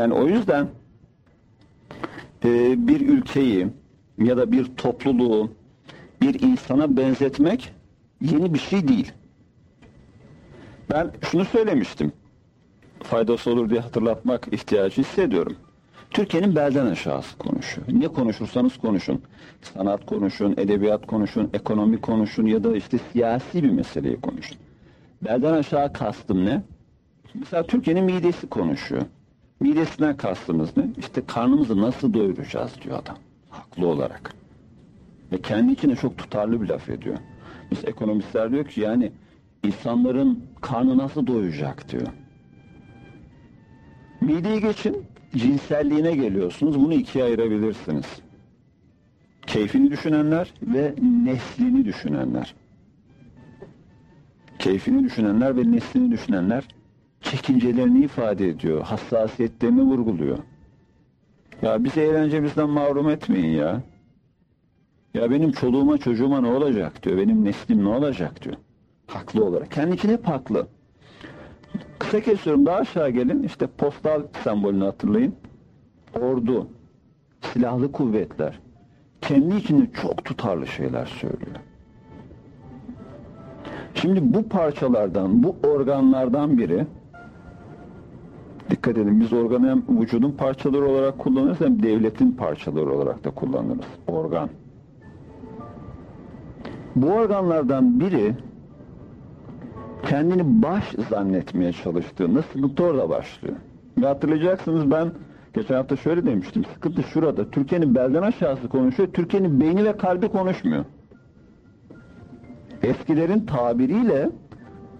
Yani o yüzden e, bir ülkeyi ya da bir topluluğu bir insana benzetmek yeni bir şey değil. Ben şunu söylemiştim. Faydası olur diye hatırlatmak ihtiyacı hissediyorum. Türkiye'nin belden aşağısı konuşuyor. Ne konuşursanız konuşun. Sanat konuşun, edebiyat konuşun, ekonomi konuşun ya da işte siyasi bir meseleyi konuşun. Belden aşağı kastım ne? Mesela Türkiye'nin midesi konuşuyor. Midesinden kastımız ne? İşte karnımızı nasıl doyuracağız diyor adam. Haklı olarak. Ve kendi içine çok tutarlı bir laf ediyor. Biz ekonomistler diyor ki yani insanların karnı nasıl doyacak diyor. Mideyi geçin, cinselliğine geliyorsunuz. Bunu ikiye ayırabilirsiniz. Keyfini düşünenler ve neslini düşünenler. Keyfini düşünenler ve neslini düşünenler çekincelerini ifade ediyor, hassasiyetlerini vurguluyor. Ya bizi eğlencemizden mahrum etmeyin ya. Ya benim çoluğuma çocuğuma ne olacak diyor, benim neslim ne olacak diyor. Haklı olarak. Kendi için hep haklı. Kısa kesiyorum daha aşağı gelin. İşte postal sembolünü hatırlayın. Ordu, silahlı kuvvetler. Kendi içinde çok tutarlı şeyler söylüyor. Şimdi bu parçalardan, bu organlardan biri dikkat edin biz organı hem vücudun parçaları olarak kullanırız hem devletin parçaları olarak da kullanırız. Organ. Bu organlardan biri kendini baş zannetmeye çalıştığında sıkıntı orada başlıyor. Ve hatırlayacaksınız ben geçen hafta şöyle demiştim. Sıkıntı şurada. Türkiye'nin belden aşağısı konuşuyor. Türkiye'nin beyni ve kalbi konuşmuyor. Eskilerin tabiriyle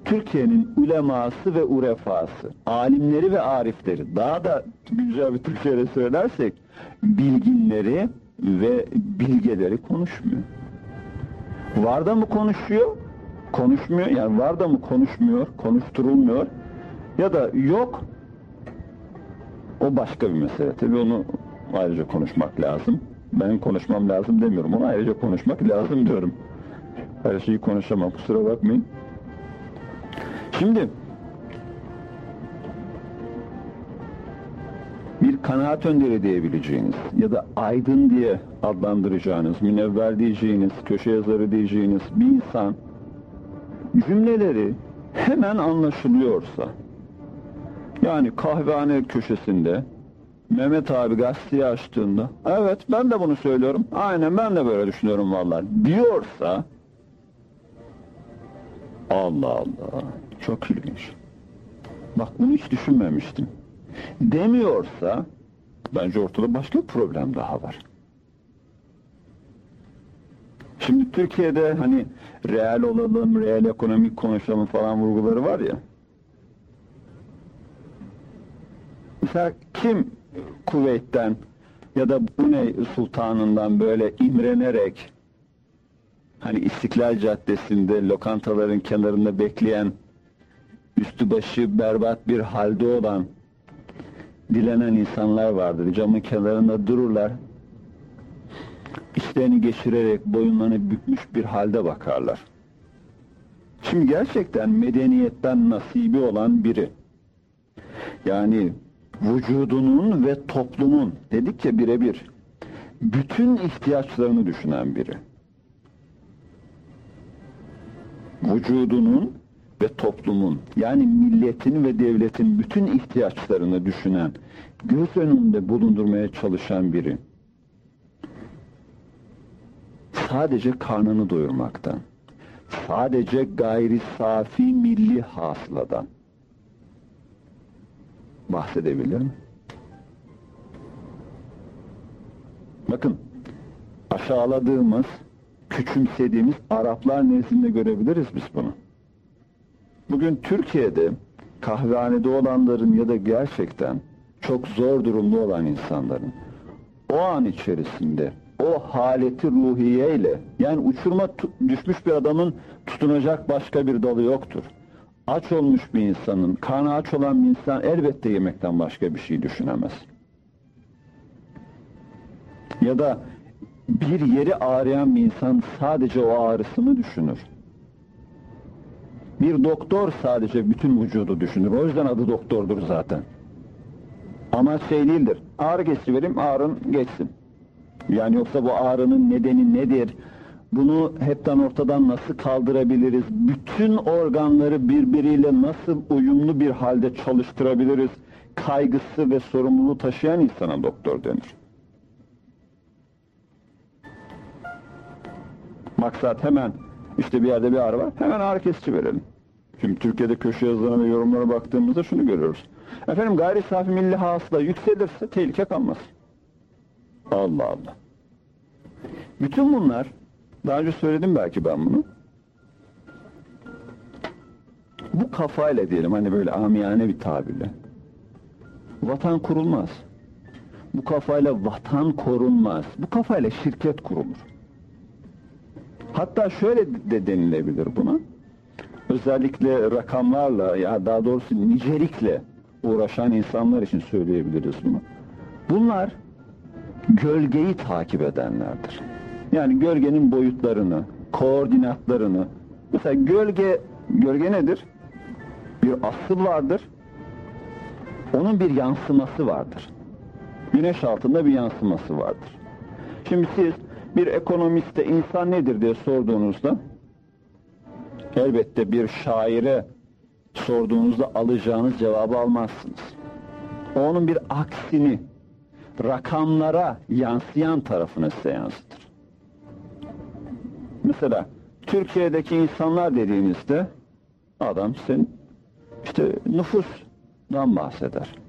Türkiye'nin uleması ve urefası, alimleri ve arifleri, daha da güzel bir Türkçe'yle söylersek, bilginleri ve bilgeleri konuşmuyor. Var da mı konuşuyor? Konuşmuyor. Yani var da mı konuşmuyor, konuşturulmuyor. Ya da yok. O başka bir mesele. Tabii onu ayrıca konuşmak lazım. Ben konuşmam lazım demiyorum. Onu ayrıca konuşmak lazım diyorum. Her şeyi konuşamam. Kusura bakmayın. Şimdi bir kanaat önderi diyebileceğiniz ya da aydın diye adlandıracağınız, münevver diyeceğiniz, köşe yazarı diyeceğiniz bir insan cümleleri hemen anlaşılıyorsa yani kahvehane köşesinde Mehmet abi gazeteyi açtığında evet ben de bunu söylüyorum aynen ben de böyle düşünüyorum vallahi diyorsa Allah Allah çok ilginç. Bak bunu hiç düşünmemiştim. Demiyorsa bence ortada başka bir problem daha var. Şimdi Türkiye'de hani reel olalım, reel ekonomik konuşalım falan vurguları var ya. Mesela kim Kuveyt'ten ya da Brunei Sultanı'ndan böyle imrenerek hani İstiklal Caddesi'nde lokantaların kenarında bekleyen üstü başı berbat bir halde olan dilenen insanlar vardır. Camın kenarında dururlar. İşlerini geçirerek boyunlarını bükmüş bir halde bakarlar. Şimdi gerçekten medeniyetten nasibi olan biri. Yani vücudunun ve toplumun dedikçe birebir bütün ihtiyaçlarını düşünen biri. Vücudunun ve toplumun yani milletin ve devletin bütün ihtiyaçlarını düşünen, göz önünde bulundurmaya çalışan biri. Sadece karnını doyurmaktan, sadece gayri safi milli hasıladan bahsedebilir mi? Bakın, aşağıladığımız, küçümsediğimiz Araplar nezdinde görebiliriz biz bunu. Bugün Türkiye'de kahvehanede olanların ya da gerçekten çok zor durumda olan insanların o an içerisinde o haleti ruhiyeyle yani uçurma düşmüş bir adamın tutunacak başka bir dalı yoktur. Aç olmuş bir insanın, karnı aç olan bir insan elbette yemekten başka bir şey düşünemez. Ya da bir yeri ağrıyan bir insan sadece o ağrısını düşünür. Bir doktor sadece bütün vücudu düşünür. O yüzden adı doktordur zaten. Ama şey değildir. Ağrı kesici vereyim ağrın geçsin. Yani yoksa bu ağrının nedeni nedir? Bunu hepten ortadan nasıl kaldırabiliriz? Bütün organları birbiriyle nasıl uyumlu bir halde çalıştırabiliriz? Kaygısı ve sorumluluğu taşıyan insana doktor denir. Maksat hemen işte bir yerde bir ağrı var. Hemen ağrı kesici verelim. Şimdi Türkiye'de köşe yazılarına ve yorumlara baktığımızda şunu görüyoruz. Efendim gayri safi milli hasıla yükselirse tehlike kalmaz. Allah Allah. Bütün bunlar daha önce söyledim belki ben bunu. Bu kafayla diyelim hani böyle amiyane bir tabirle. Vatan kurulmaz. Bu kafayla vatan korunmaz. Bu kafayla şirket kurulur. Hatta şöyle de denilebilir buna. Özellikle rakamlarla ya daha doğrusu nicelikle uğraşan insanlar için söyleyebiliriz bunu. Bunlar gölgeyi takip edenlerdir. Yani gölgenin boyutlarını, koordinatlarını. Mesela gölge, gölge nedir? Bir asıl vardır. Onun bir yansıması vardır. Güneş altında bir yansıması vardır. Şimdi siz bir ekonomiste insan nedir diye sorduğunuzda elbette bir şaire sorduğunuzda alacağınız cevabı almazsınız. Onun bir aksini rakamlara yansıyan tarafını size yansıtır. Mesela Türkiye'deki insanlar dediğinizde adam senin işte nüfusdan bahseder.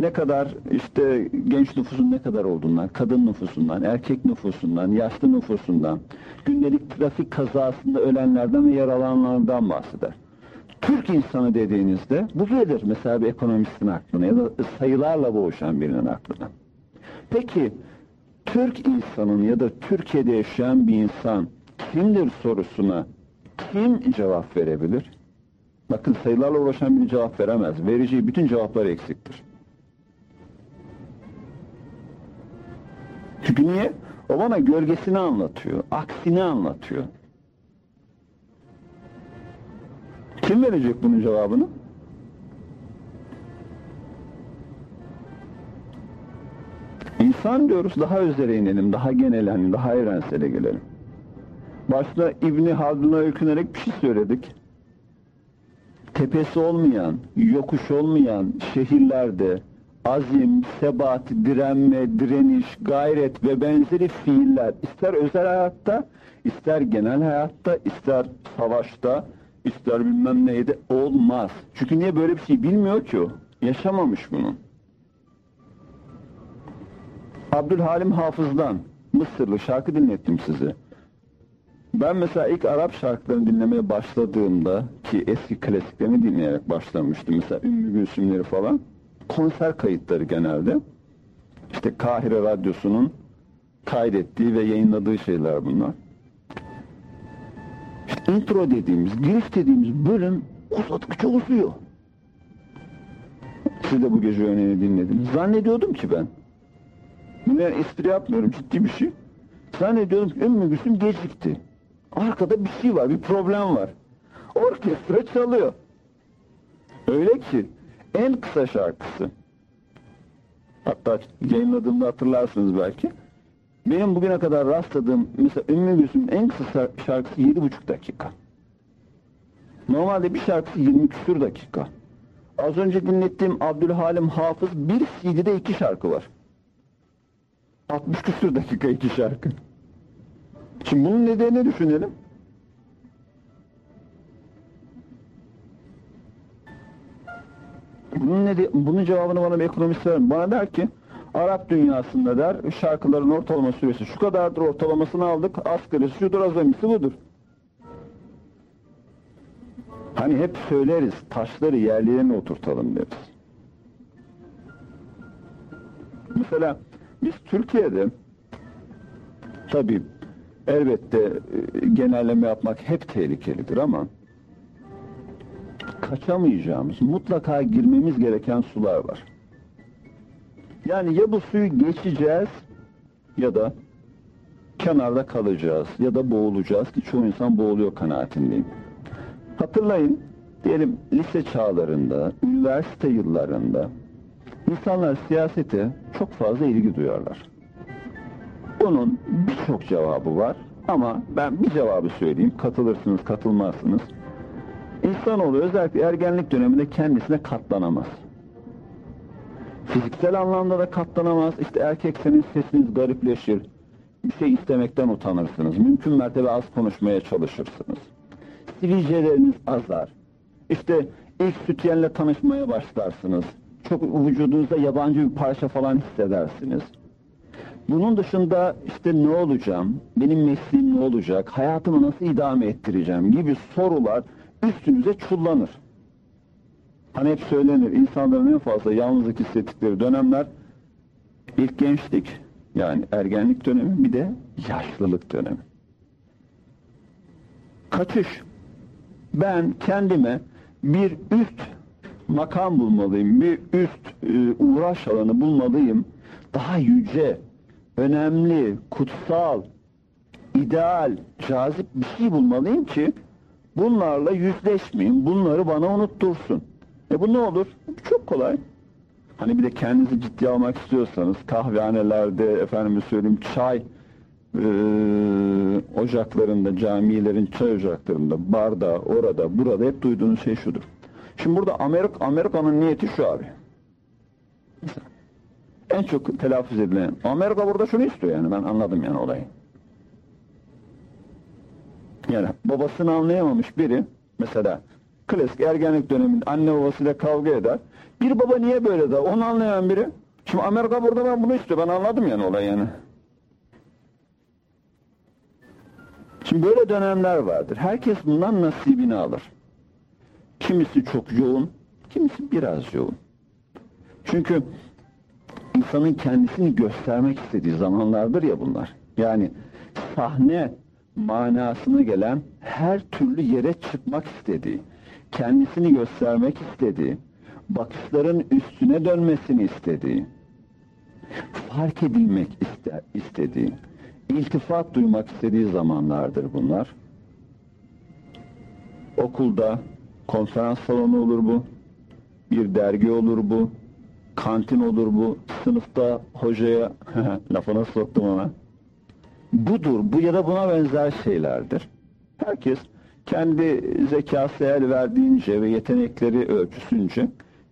Ne kadar işte genç nüfusun ne kadar olduğundan, kadın nüfusundan, erkek nüfusundan, yaşlı nüfusundan, gündelik trafik kazasında ölenlerden ve yaralananlardan bahseder. Türk insanı dediğinizde bu gelir mesela bir ekonomistin aklına ya da sayılarla boğuşan birinin aklına. Peki Türk insanın ya da Türkiye'de yaşayan bir insan kimdir sorusuna kim cevap verebilir? Bakın sayılarla uğraşan biri cevap veremez. Vereceği bütün cevaplar eksiktir. Çünkü niye? O bana gölgesini anlatıyor, aksini anlatıyor. Kim verecek bunun cevabını? İnsan diyoruz daha özele inelim, daha genelenelim, daha evrensele gelelim. Başta İbni Haldun'a öykünerek bir şey söyledik. Tepesi olmayan, yokuş olmayan şehirlerde azim, sebat, direnme, direniş, gayret ve benzeri fiiller ister özel hayatta, ister genel hayatta, ister savaşta, ister bilmem neydi olmaz. Çünkü niye böyle bir şey bilmiyor ki o. Yaşamamış bunu. Abdülhalim Hafız'dan Mısırlı şarkı dinlettim size. Ben mesela ilk Arap şarkılarını dinlemeye başladığımda ki eski klasiklerini dinleyerek başlamıştım. Mesela Ümmü Gülsümleri falan. Konser kayıtları genelde. İşte Kahire Radyosu'nun kaydettiği ve yayınladığı şeyler bunlar. İşte intro dediğimiz, giriş dediğimiz bölüm uzadıkça uzuyor. Siz de bu gece örneğini dinlediniz. Zannediyordum ki ben. Bunu yani espri yapmıyorum ciddi bir şey. Zannediyordum ki Ümmü Gülsüm gecikti. Arkada bir şey var, bir problem var. Orkestra çalıyor. Öyle ki en kısa şarkısı. Hatta yayınladığımda hatırlarsınız belki. Benim bugüne kadar rastladığım mesela Ümmü Gülsüm'ün en kısa şarkısı yedi buçuk dakika. Normalde bir şarkısı 20 küsur dakika. Az önce dinlettiğim Abdülhalim Hafız bir CD'de iki şarkı var. 60 küsur dakika iki şarkı. Şimdi bunun nedenini düşünelim. Bunun, neden, bunun cevabını bana bir ekonomist verir. Bana der ki Arap dünyasında der şarkıların ortalama süresi şu kadardır ortalamasını aldık asgarisi şudur azamisi budur. Hani hep söyleriz taşları yerlerine oturtalım deriz. Mesela biz Türkiye'de tabii elbette e, genelleme yapmak hep tehlikelidir ama kaçamayacağımız, mutlaka girmemiz gereken sular var. Yani ya bu suyu geçeceğiz ya da kenarda kalacağız ya da boğulacağız ki çoğu insan boğuluyor kanaatindeyim. Hatırlayın, diyelim lise çağlarında, üniversite yıllarında İnsanlar siyasete çok fazla ilgi duyarlar. Bunun birçok cevabı var ama ben bir cevabı söyleyeyim. Katılırsınız, katılmazsınız. İnsanoğlu özellikle ergenlik döneminde kendisine katlanamaz. Fiziksel anlamda da katlanamaz. İşte erkekseniz sesiniz garipleşir. Bir şey istemekten utanırsınız. Mümkün mertebe az konuşmaya çalışırsınız. Sivilceleriniz azar. İşte ilk sütyenle tanışmaya başlarsınız. Çok vücudunuzda yabancı bir parça falan hissedersiniz. Bunun dışında işte ne olacağım, benim mesleğim ne olacak, hayatımı nasıl idame ettireceğim gibi sorular üstünüze çullanır. Hani hep söylenir, insanların en fazla yalnızlık hissettikleri dönemler ilk gençlik, yani ergenlik dönemi bir de yaşlılık dönemi. Kaçış. Ben kendime bir üst makam bulmalıyım, bir üst e, uğraş alanı bulmalıyım. Daha yüce, önemli, kutsal, ideal, cazip bir şey bulmalıyım ki bunlarla yüzleşmeyeyim, bunları bana unuttursun. E bu ne olur? Çok kolay. Hani bir de kendinizi ciddiye almak istiyorsanız kahvehanelerde, efendim söyleyeyim çay e, ocaklarında, camilerin çay ocaklarında, barda, orada, burada hep duyduğunuz şey şudur. Şimdi burada Amerika, Amerika'nın niyeti şu abi. En çok telaffuz edilen, Amerika burada şunu istiyor yani ben anladım yani olayı. Yani babasını anlayamamış biri, mesela klasik ergenlik döneminde anne babasıyla kavga eder. Bir baba niye böyle der? Onu anlayan biri. Şimdi Amerika burada ben bunu istiyor. Ben anladım yani olay yani. Şimdi böyle dönemler vardır. Herkes bundan nasibini alır. Kimisi çok yoğun, kimisi biraz yoğun. Çünkü insanın kendisini göstermek istediği zamanlardır ya bunlar. Yani sahne manasına gelen her türlü yere çıkmak istediği, kendisini göstermek istediği, bakışların üstüne dönmesini istediği, fark edilmek ister, istediği, iltifat duymak istediği zamanlardır bunlar. Okulda konferans salonu olur bu, bir dergi olur bu, kantin olur bu, sınıfta hocaya lafına soktum ona. Budur, bu ya da buna benzer şeylerdir. Herkes kendi zekası el verdiğince ve yetenekleri ölçüsünce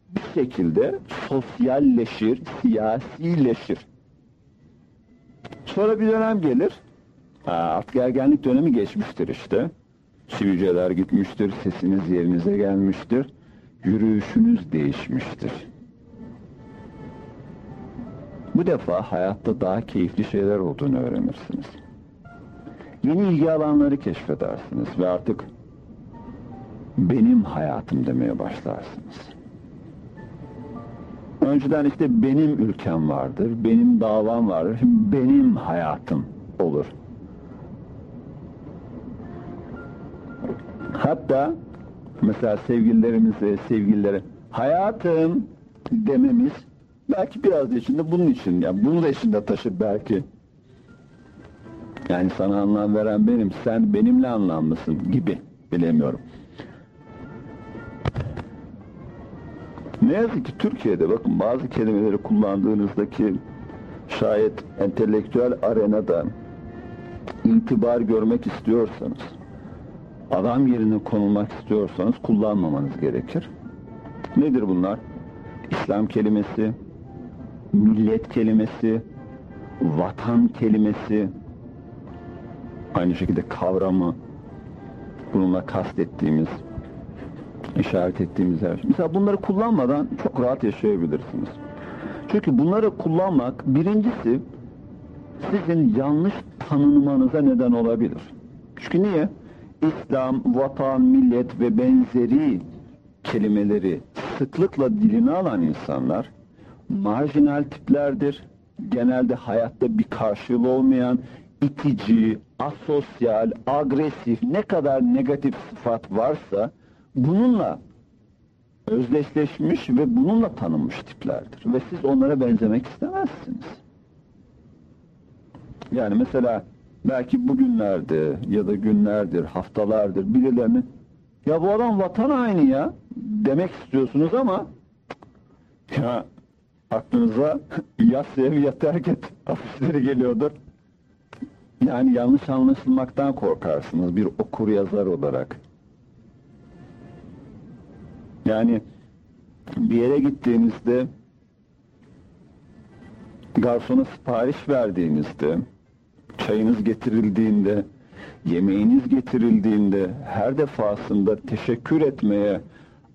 bir şekilde sosyalleşir, siyasileşir. Sonra bir dönem gelir, artık ergenlik dönemi geçmiştir işte. Sivilceler gitmiştir, sesiniz yerinize gelmiştir, yürüyüşünüz değişmiştir. Bu defa hayatta daha keyifli şeyler olduğunu öğrenirsiniz. Yeni ilgi alanları keşfedersiniz ve artık benim hayatım demeye başlarsınız. Önceden işte benim ülkem vardır, benim davam vardır, şimdi benim hayatım olur. Hatta mesela sevgililerimize, sevgililere hayatım dememiz belki biraz da içinde bunun için, yani bunu da içinde taşır belki. Yani sana anlam veren benim, sen benimle anlamlısın gibi bilemiyorum. Ne yazık ki Türkiye'de bakın bazı kelimeleri kullandığınızdaki şayet entelektüel arenada itibar görmek istiyorsanız, adam yerine konulmak istiyorsanız kullanmamanız gerekir. Nedir bunlar? İslam kelimesi, millet kelimesi, vatan kelimesi, aynı şekilde kavramı, bununla kastettiğimiz, işaret ettiğimiz her şey. Mesela bunları kullanmadan çok rahat yaşayabilirsiniz. Çünkü bunları kullanmak birincisi sizin yanlış tanınmanıza neden olabilir. Çünkü niye? İslam, vatan, millet ve benzeri kelimeleri sıklıkla diline alan insanlar marjinal tiplerdir. Genelde hayatta bir karşılığı olmayan, itici, asosyal, agresif, ne kadar negatif sıfat varsa bununla özdeşleşmiş ve bununla tanınmış tiplerdir. Ve siz onlara benzemek istemezsiniz. Yani mesela belki bugünlerde ya da günlerdir, haftalardır birilerini ya bu adam vatan haini ya demek istiyorsunuz ama ya aklınıza ya sev ya terk et afişleri geliyordur. Yani yanlış anlaşılmaktan korkarsınız bir okur yazar olarak. Yani bir yere gittiğinizde garsona sipariş verdiğinizde çayınız getirildiğinde yemeğiniz getirildiğinde her defasında teşekkür etmeye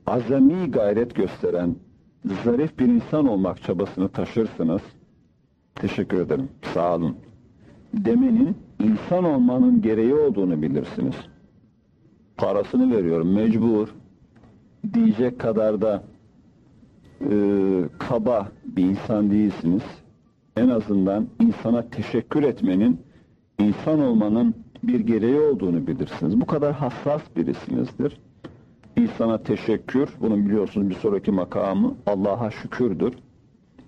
azami gayret gösteren zarif bir insan olmak çabasını taşırsınız. Teşekkür ederim. Sağ olun. Demenin insan olmanın gereği olduğunu bilirsiniz. Parasını veriyorum mecbur. Diyecek kadar da e, kaba bir insan değilsiniz. En azından insana teşekkür etmenin insan olmanın bir gereği olduğunu bilirsiniz. Bu kadar hassas birisinizdir. İnsana teşekkür, bunun biliyorsunuz bir sonraki makamı Allah'a şükürdür.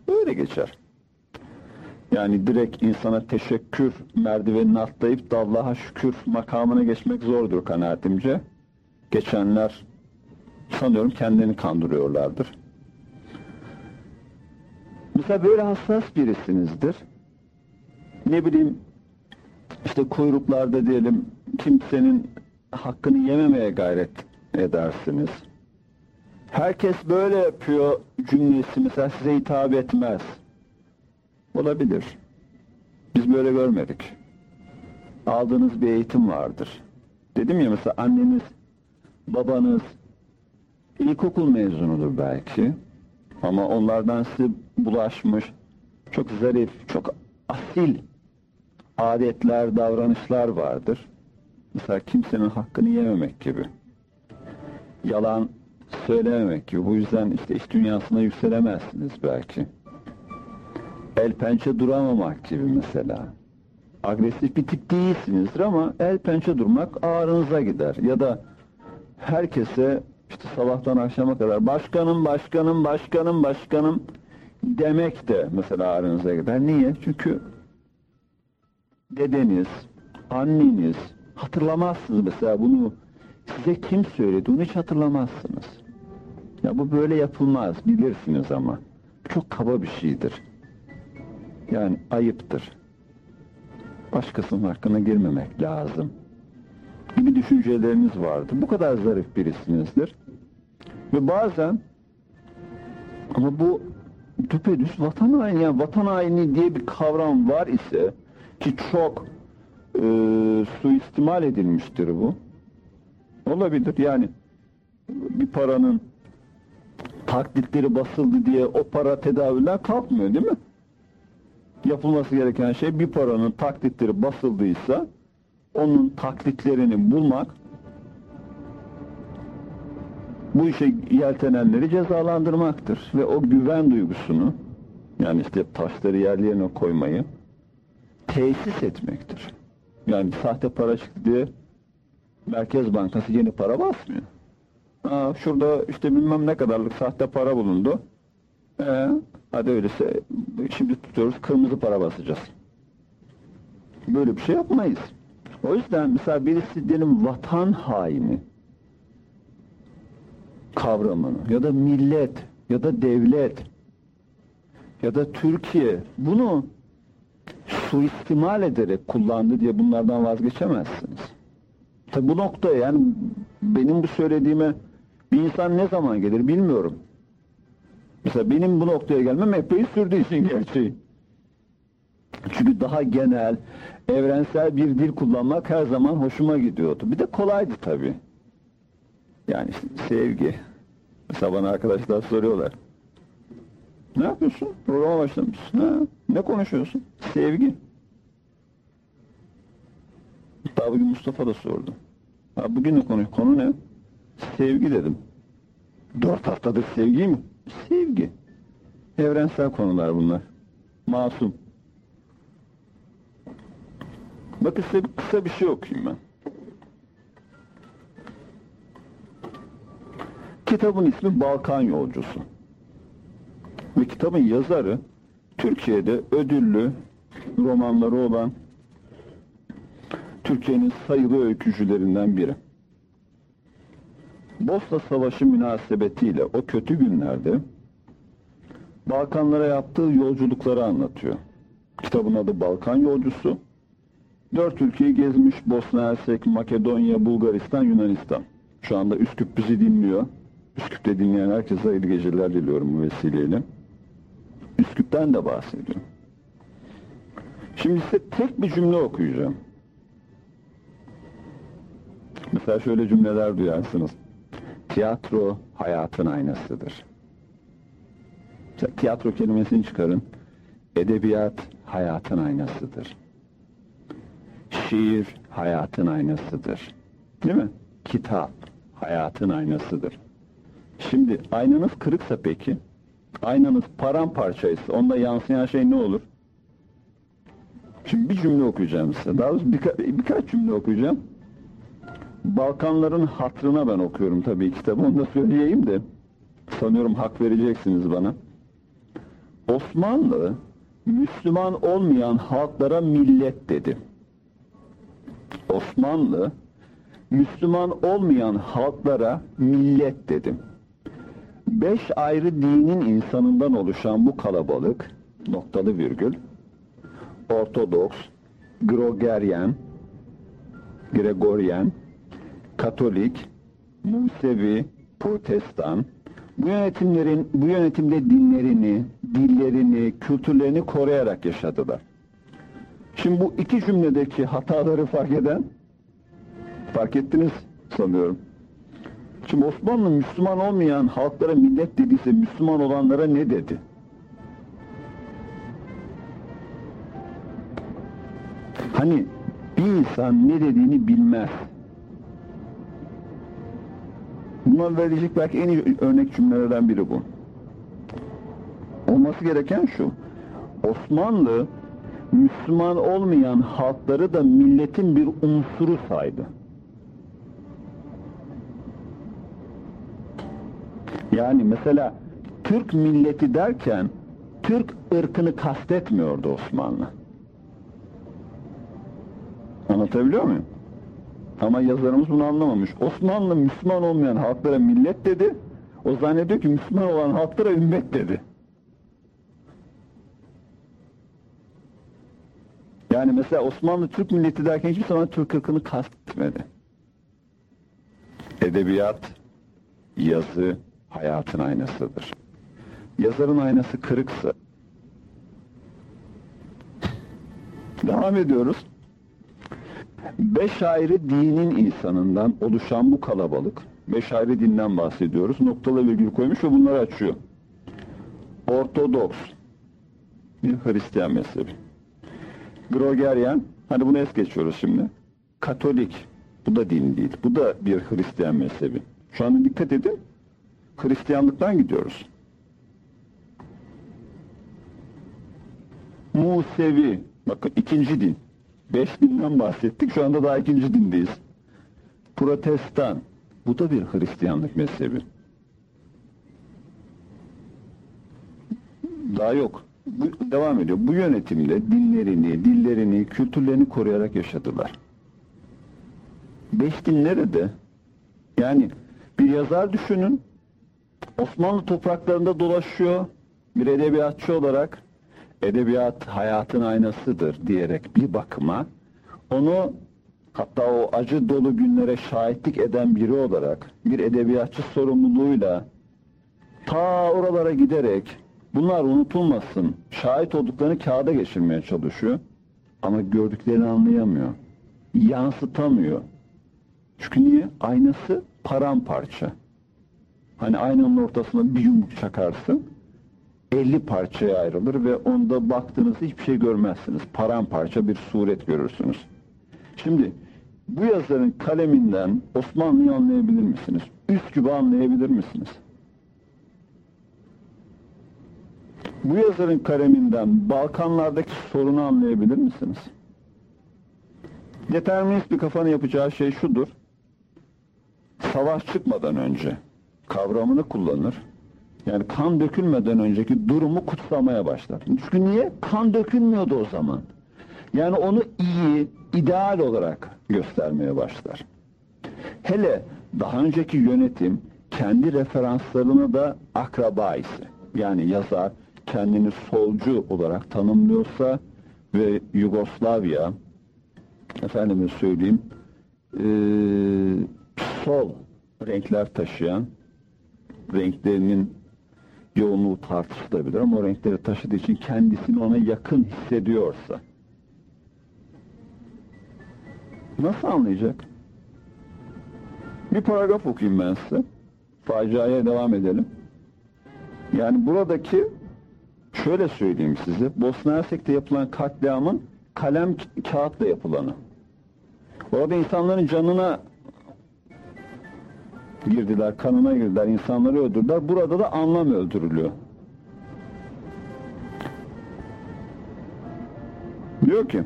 Böyle geçer. Yani direkt insana teşekkür merdivenini atlayıp da Allah'a şükür makamına geçmek zordur kanaatimce. Geçenler sanıyorum kendini kandırıyorlardır. Mesela böyle hassas birisinizdir. Ne bileyim işte kuyruklarda diyelim kimsenin hakkını yememeye gayret edersiniz. Herkes böyle yapıyor cümlesi mesela size hitap etmez. Olabilir. Biz böyle görmedik. Aldığınız bir eğitim vardır. Dedim ya mesela anneniz, babanız ilkokul mezunudur belki. Ama onlardan size bulaşmış çok zarif, çok asil adetler, davranışlar vardır. Mesela kimsenin hakkını yememek gibi. Yalan söylememek gibi. Bu yüzden işte iş dünyasına yükselemezsiniz belki. El pençe duramamak gibi mesela. Agresif bir tip değilsinizdir ama el pençe durmak ağrınıza gider. Ya da herkese işte sabahtan akşama kadar başkanım, başkanım, başkanım, başkanım demek de mesela ağrınıza gider. Niye? Çünkü dedeniz, anneniz hatırlamazsınız mesela bunu size kim söyledi onu hiç hatırlamazsınız. Ya bu böyle yapılmaz bilirsiniz ama. Çok kaba bir şeydir. Yani ayıptır. Başkasının hakkına girmemek lazım. Gibi düşünceleriniz vardır. Bu kadar zarif birisinizdir. Ve bazen ama bu düpedüz vatan haini, yani vatan haini diye bir kavram var ise ki çok e, suistimal edilmiştir bu. Olabilir yani bir paranın taklitleri basıldı diye o para tedavüller kalkmıyor değil mi? Yapılması gereken şey bir paranın taklitleri basıldıysa onun taklitlerini bulmak bu işe yeltenenleri cezalandırmaktır. Ve o güven duygusunu yani işte taşları yerli yerine koymayı tesis etmektir. Yani sahte para çıktı diye Merkez Bankası yeni para basmıyor. Aa, şurada işte bilmem ne kadarlık sahte para bulundu. Ee, hadi öyleyse şimdi tutuyoruz kırmızı para basacağız. Böyle bir şey yapmayız. O yüzden mesela birisi diyelim vatan haini kavramını ya da millet ya da devlet ya da Türkiye bunu suistimal ederek kullandı diye bunlardan vazgeçemezsiniz. Tabi bu noktaya yani benim bu söylediğime bir insan ne zaman gelir bilmiyorum. Mesela benim bu noktaya gelmem epey sürdü işin gerçeği. Çünkü daha genel, evrensel bir dil kullanmak her zaman hoşuma gidiyordu. Bir de kolaydı tabii. Yani sevgi. Mesela bana arkadaşlar soruyorlar. Ne yapıyorsun? Programa başlamışsın. Ha? Ne konuşuyorsun? Sevgi. Hatta bugün Mustafa da sordu. Ha, bugün ne konu? Konu ne? Sevgi dedim. Dört haftadır sevgi mi? Sevgi. Evrensel konular bunlar. Masum. Bakın size kısa bir şey okuyayım ben. Kitabın ismi Balkan Yolcusu. Ve kitabın yazarı Türkiye'de ödüllü romanları olan Türkiye'nin sayılı öykücülerinden biri. Bosna Savaşı münasebetiyle o kötü günlerde Balkanlara yaptığı yolculukları anlatıyor. Kitabın adı Balkan Yolcusu. Dört ülkeyi gezmiş. Bosna Hersek, Makedonya, Bulgaristan, Yunanistan. Şu anda Üsküp bizi dinliyor. Üsküp'te dinleyen herkese hayırlı geceler diliyorum bu vesileyle. Üsküp'ten de bahsediyor. Şimdi size tek bir cümle okuyacağım. Mesela şöyle cümleler duyarsınız. Tiyatro hayatın aynasıdır. Tiyatro kelimesini çıkarın. Edebiyat hayatın aynasıdır. Şiir hayatın aynasıdır. Değil mi? Kitap hayatın aynasıdır. Şimdi aynanız kırıksa peki, aynanız paramparçaysa onda yansıyan şey ne olur? Şimdi bir cümle okuyacağım size. Daha doğrusu birka birkaç cümle okuyacağım. Balkanların hatrına ben okuyorum tabii kitabı. Onu da söyleyeyim de sanıyorum hak vereceksiniz bana. Osmanlı Müslüman olmayan halklara millet dedi. Osmanlı Müslüman olmayan halklara millet dedi. Beş ayrı dinin insanından oluşan bu kalabalık noktalı virgül Ortodoks, Grogeryen, Gregoryen, Katolik, Musevi, Protestan, bu yönetimlerin bu yönetimde dinlerini, dillerini, kültürlerini koruyarak yaşadılar. Şimdi bu iki cümledeki hataları fark eden fark ettiniz sanıyorum. Şimdi Osmanlı Müslüman olmayan halklara millet dediyse Müslüman olanlara ne dedi? Hani bir insan ne dediğini bilmez. Buna verecek belki en iyi örnek cümlelerden biri bu. Olması gereken şu. Osmanlı Müslüman olmayan halkları da milletin bir unsuru saydı. Yani mesela Türk milleti derken Türk ırkını kastetmiyordu Osmanlı. Anlatabiliyor muyum? Ama yazarımız bunu anlamamış. Osmanlı Müslüman olmayan halklara millet dedi. O zannediyor ki Müslüman olan halklara ümmet dedi. Yani mesela Osmanlı Türk milleti derken hiçbir zaman Türk ırkını kastetmedi. Edebiyat, yazı, hayatın aynasıdır. Yazarın aynası kırıksa devam ediyoruz. Beş ayrı dinin insanından oluşan bu kalabalık, beş ayrı dinden bahsediyoruz. Noktalı virgül koymuş ve bunları açıyor. Ortodoks, bir Hristiyan mezhebi. Grogeryan, hani bunu es geçiyoruz şimdi. Katolik, bu da din değil. Bu da bir Hristiyan mezhebi. Şu anda dikkat edin, Hristiyanlıktan gidiyoruz. Musevi, bakın ikinci din. Beş dinden bahsettik, şu anda daha ikinci dindeyiz. Protestan, bu da bir Hristiyanlık mezhebi. Daha yok. Devam ediyor. Bu yönetimde dinlerini, dillerini, kültürlerini koruyarak yaşadılar. Beş din nerede? Yani bir yazar düşünün, Osmanlı topraklarında dolaşıyor, bir edebiyatçı olarak edebiyat hayatın aynasıdır diyerek bir bakıma onu hatta o acı dolu günlere şahitlik eden biri olarak bir edebiyatçı sorumluluğuyla ta oralara giderek bunlar unutulmasın şahit olduklarını kağıda geçirmeye çalışıyor ama gördüklerini anlayamıyor yansıtamıyor çünkü niye? Aynası paramparça. Hani aynanın ortasına bir yumruk çakarsın 50 parçaya ayrılır ve onda baktığınızda hiçbir şey görmezsiniz. Paramparça bir suret görürsünüz. Şimdi bu yazarın kaleminden Osmanlı'yı anlayabilir misiniz? Üsküp'ü anlayabilir misiniz? Bu yazarın kaleminden Balkanlardaki sorunu anlayabilir misiniz? Determinist bir kafanın yapacağı şey şudur. Savaş çıkmadan önce kavramını kullanır yani kan dökülmeden önceki durumu kutsamaya başlar. Çünkü niye? Kan dökülmüyordu o zaman. Yani onu iyi, ideal olarak göstermeye başlar. Hele daha önceki yönetim kendi referanslarını da akraba ise yani yazar kendini solcu olarak tanımlıyorsa ve Yugoslavya efendime söyleyeyim e, sol renkler taşıyan renklerinin yoğunluğu tartışılabilir ama o renkleri taşıdığı için kendisini ona yakın hissediyorsa nasıl anlayacak? Bir paragraf okuyayım ben size. Faciaya devam edelim. Yani buradaki şöyle söyleyeyim size. Bosna Hersek'te yapılan katliamın kalem kağıtla yapılanı. Orada insanların canına girdiler, kanına girdiler, insanları öldürdüler. Burada da anlam öldürülüyor. Diyor ki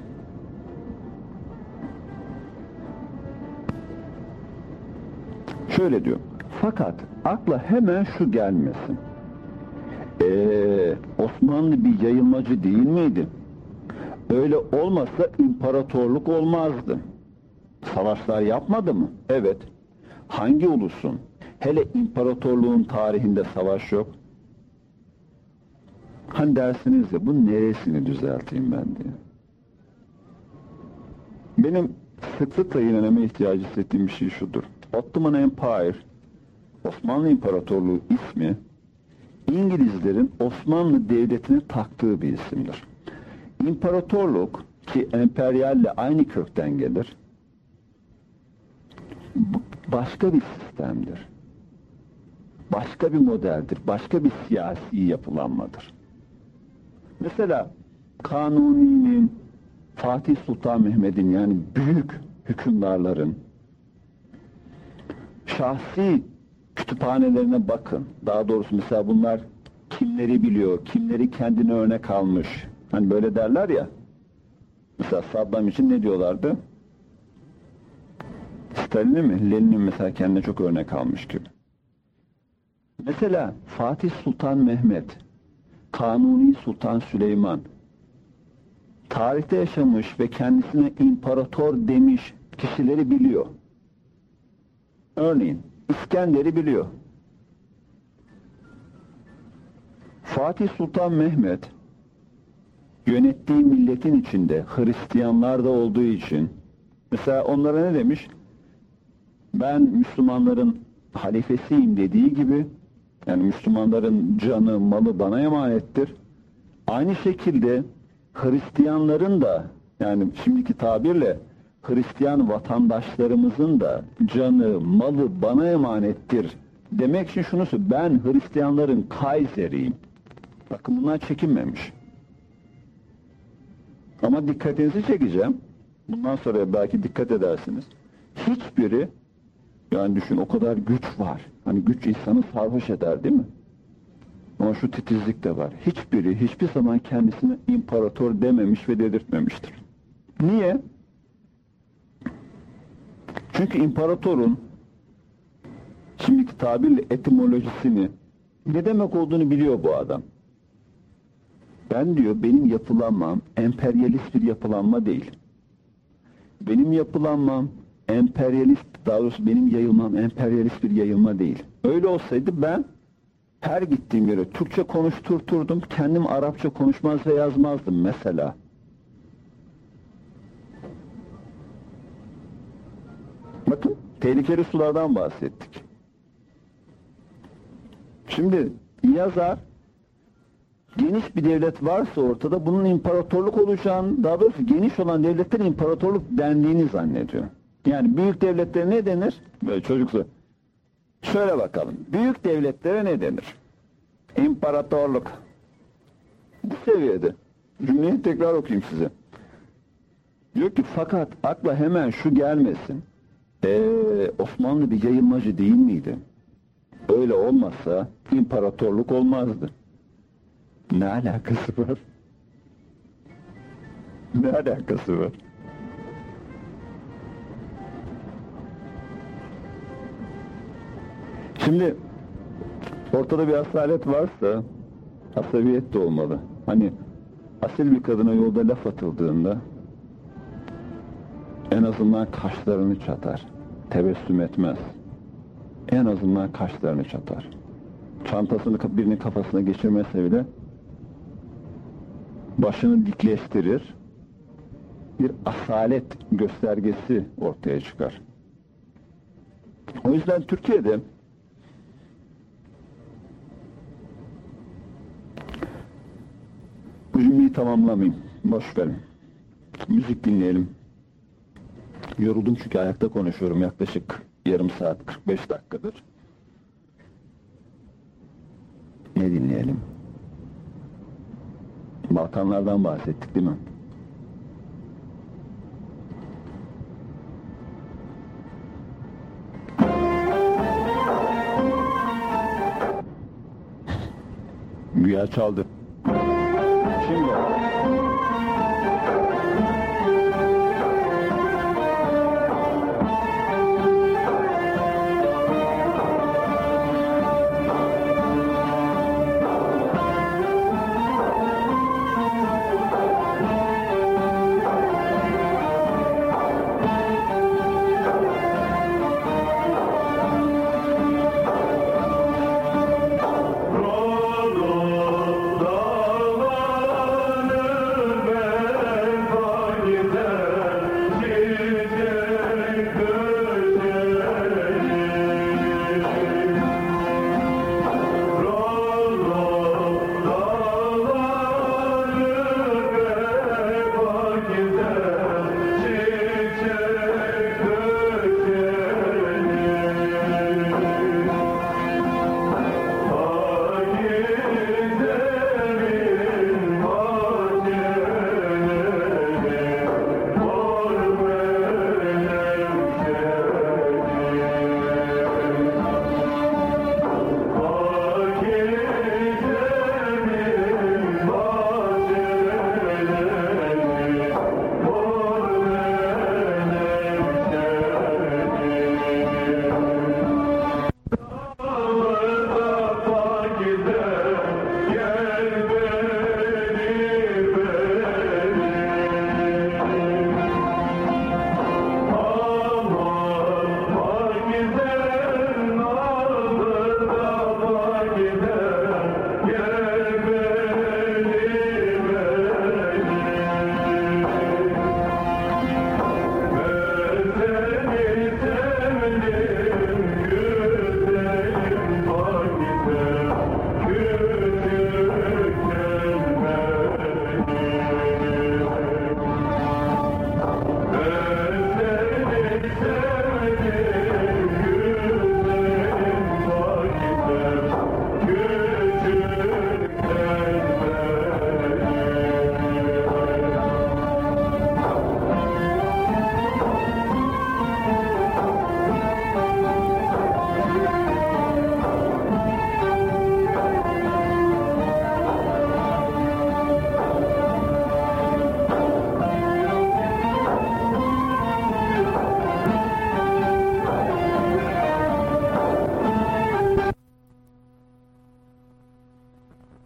şöyle diyor. Fakat akla hemen şu gelmesin. Ee, Osmanlı bir yayılmacı değil miydi? Öyle olmasa imparatorluk olmazdı. Savaşlar yapmadı mı? Evet. Hangi ulusun? Hele imparatorluğun tarihinde savaş yok. Hani dersiniz ya bu neresini düzelteyim ben diye. Benim sıklıkla yineleme ihtiyacı hissettiğim bir şey şudur. Ottoman Empire, Osmanlı İmparatorluğu ismi İngilizlerin Osmanlı Devleti'ne taktığı bir isimdir. İmparatorluk ki emperyalle aynı kökten gelir başka bir sistemdir. Başka bir modeldir. Başka bir siyasi yapılanmadır. Mesela Kanuni'nin Fatih Sultan Mehmet'in yani büyük hükümdarların şahsi kütüphanelerine bakın. Daha doğrusu mesela bunlar kimleri biliyor, kimleri kendine örnek almış. Hani böyle derler ya. Mesela Saddam için ne diyorlardı? Stalin'i mi? Lenin'in mesela kendine çok örnek almış gibi. Mesela Fatih Sultan Mehmet, Kanuni Sultan Süleyman, tarihte yaşamış ve kendisine imparator demiş kişileri biliyor. Örneğin İskender'i biliyor. Fatih Sultan Mehmet yönettiği milletin içinde Hristiyanlar da olduğu için mesela onlara ne demiş? Ben Müslümanların halifesiyim dediği gibi yani Müslümanların canı, malı bana emanettir. Aynı şekilde Hristiyanların da yani şimdiki tabirle Hristiyan vatandaşlarımızın da canı, malı bana emanettir demek için şunu. Ben Hristiyanların Kaiseriyim. Bakın bunlar çekinmemiş. Ama dikkatinizi çekeceğim. Bundan sonra belki dikkat edersiniz. Hiçbiri yani düşün o kadar güç var. Hani güç insanı sarhoş eder değil mi? Ama şu titizlik de var. Hiçbiri hiçbir zaman kendisine imparator dememiş ve dedirtmemiştir. Niye? Çünkü imparatorun şimdiki tabirle etimolojisini ne demek olduğunu biliyor bu adam. Ben diyor benim yapılanmam emperyalist bir yapılanma değil. Benim yapılanmam emperyalist, daha doğrusu benim yayılmam emperyalist bir yayılma değil. Öyle olsaydı ben her gittiğim yere Türkçe konuşturturdum, kendim Arapça konuşmaz ve yazmazdım mesela. Bakın, tehlikeli sulardan bahsettik. Şimdi yazar geniş bir devlet varsa ortada bunun imparatorluk olacağını, daha doğrusu geniş olan devletlerin imparatorluk dendiğini zannediyor. Yani büyük devletlere ne denir? Böyle çocuksu. Şöyle bakalım. Büyük devletlere ne denir? İmparatorluk. Bu seviyede. Cümleyi tekrar okuyayım size. Diyor ki fakat akla hemen şu gelmesin. Ee, Osmanlı bir yayılmacı değil miydi? Öyle olmazsa imparatorluk olmazdı. Ne alakası var? Ne alakası var? Şimdi ortada bir asalet varsa asabiyet de olmalı. Hani asil bir kadına yolda laf atıldığında en azından kaşlarını çatar. Tebessüm etmez. En azından kaşlarını çatar. Çantasını birinin kafasına geçirmese bile başını dikleştirir, bir asalet göstergesi ortaya çıkar. O yüzden Türkiye'de cümleyi tamamlamayayım. Boş verin. Müzik dinleyelim. Yoruldum çünkü ayakta konuşuyorum yaklaşık yarım saat 45 dakikadır. Ne dinleyelim? Balkanlardan bahsettik değil mi? Güya çaldı.